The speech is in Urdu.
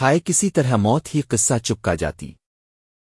ہائے کسی طرح موت ہی قصہ چپکا جاتی۔